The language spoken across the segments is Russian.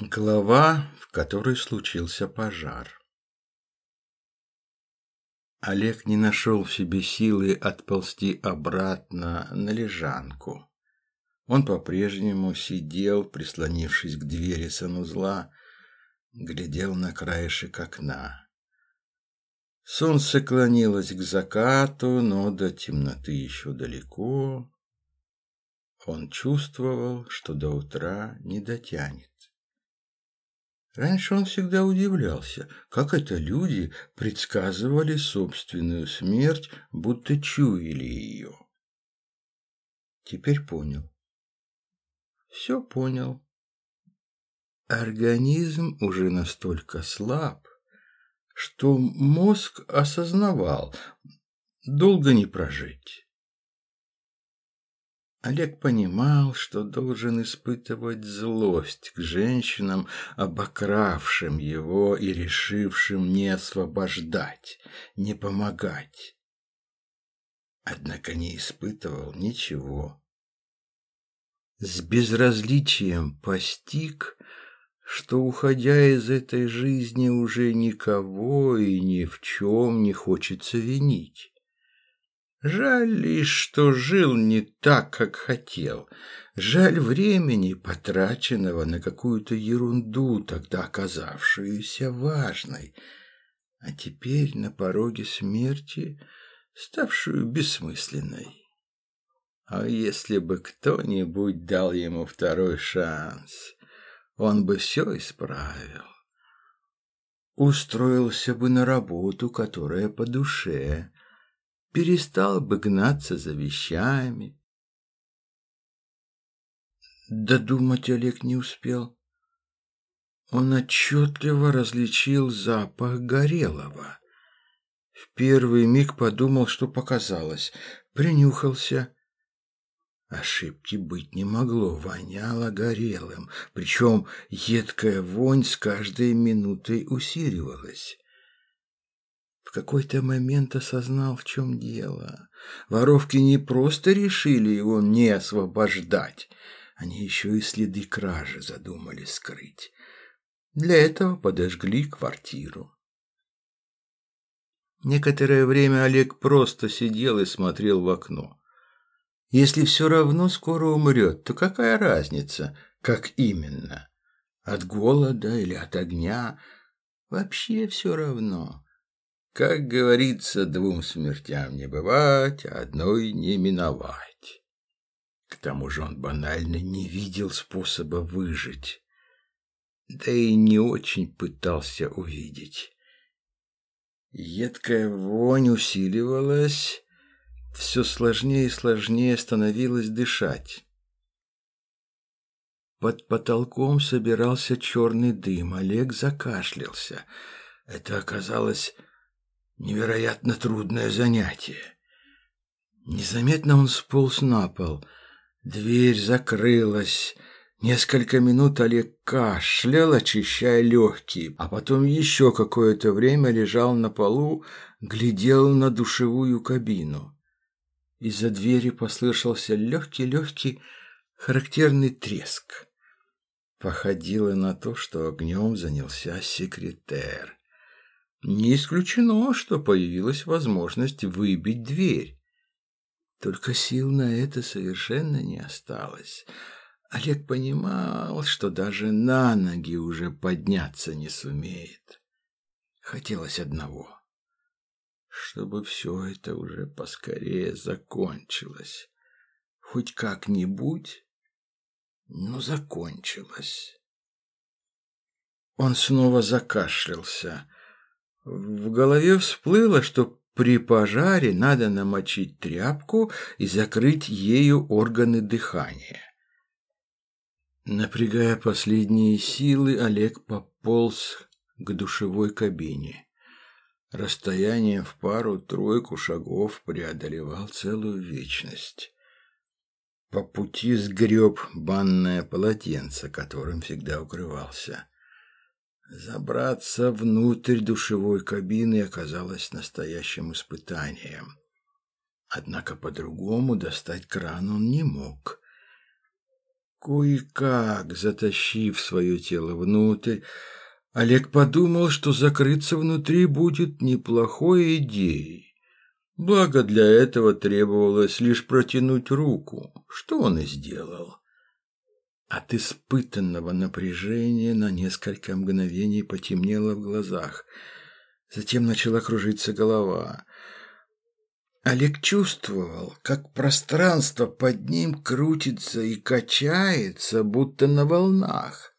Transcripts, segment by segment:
Глава, в которой случился пожар. Олег не нашел в себе силы отползти обратно на лежанку. Он по-прежнему сидел, прислонившись к двери санузла, глядел на краешек окна. Солнце клонилось к закату, но до темноты еще далеко. Он чувствовал, что до утра не дотянет. Раньше он всегда удивлялся, как это люди предсказывали собственную смерть, будто чуяли ее. Теперь понял. Все понял. Организм уже настолько слаб, что мозг осознавал, долго не прожить. Олег понимал, что должен испытывать злость к женщинам, обокравшим его и решившим не освобождать, не помогать. Однако не испытывал ничего. С безразличием постиг, что, уходя из этой жизни, уже никого и ни в чем не хочется винить. Жаль лишь, что жил не так, как хотел. Жаль времени, потраченного на какую-то ерунду, тогда оказавшуюся важной, а теперь на пороге смерти, ставшую бессмысленной. А если бы кто-нибудь дал ему второй шанс, он бы все исправил. Устроился бы на работу, которая по душе, перестал бы гнаться за вещами. Додумать Олег не успел. Он отчетливо различил запах горелого. В первый миг подумал, что показалось, принюхался. Ошибки быть не могло, воняло горелым, причем едкая вонь с каждой минутой усиливалась. В какой-то момент осознал, в чем дело. Воровки не просто решили его не освобождать, они еще и следы кражи задумали скрыть. Для этого подожгли квартиру. Некоторое время Олег просто сидел и смотрел в окно. Если все равно скоро умрет, то какая разница, как именно? От голода или от огня? Вообще все равно. Как говорится, двум смертям не бывать, а одной не миновать. К тому же он банально не видел способа выжить. Да и не очень пытался увидеть. Едкая вонь усиливалась, все сложнее и сложнее становилось дышать. Под потолком собирался черный дым. Олег закашлялся. Это оказалось Невероятно трудное занятие. Незаметно он сполз на пол. Дверь закрылась. Несколько минут Олег кашлял, очищая легкие, а потом еще какое-то время лежал на полу, глядел на душевую кабину. Из-за двери послышался легкий-легкий характерный треск. Походило на то, что огнем занялся секретер. Не исключено, что появилась возможность выбить дверь. Только сил на это совершенно не осталось. Олег понимал, что даже на ноги уже подняться не сумеет. Хотелось одного — чтобы все это уже поскорее закончилось. Хоть как-нибудь, но закончилось. Он снова закашлялся. В голове всплыло, что при пожаре надо намочить тряпку и закрыть ею органы дыхания. Напрягая последние силы, Олег пополз к душевой кабине. Расстояние в пару-тройку шагов преодолевал целую вечность. По пути сгреб банное полотенце, которым всегда укрывался. Забраться внутрь душевой кабины оказалось настоящим испытанием. Однако по-другому достать кран он не мог. Кое-как, затащив свое тело внутрь, Олег подумал, что закрыться внутри будет неплохой идеей. Благо для этого требовалось лишь протянуть руку, что он и сделал. От испытанного напряжения на несколько мгновений потемнело в глазах. Затем начала кружиться голова. Олег чувствовал, как пространство под ним крутится и качается, будто на волнах.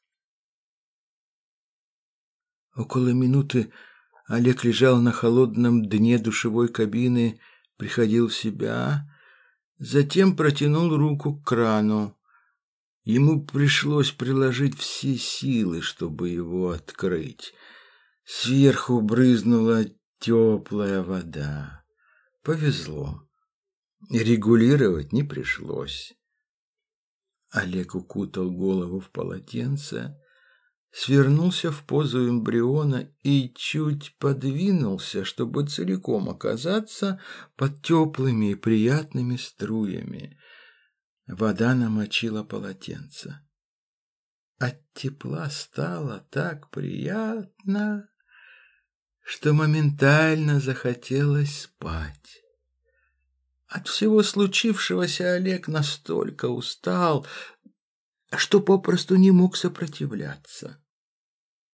Около минуты Олег лежал на холодном дне душевой кабины, приходил в себя, затем протянул руку к крану. Ему пришлось приложить все силы, чтобы его открыть. Сверху брызнула теплая вода. Повезло. Регулировать не пришлось. Олег укутал голову в полотенце, свернулся в позу эмбриона и чуть подвинулся, чтобы целиком оказаться под теплыми и приятными струями. Вода намочила полотенце. От тепла стало так приятно, что моментально захотелось спать. От всего случившегося Олег настолько устал, что попросту не мог сопротивляться.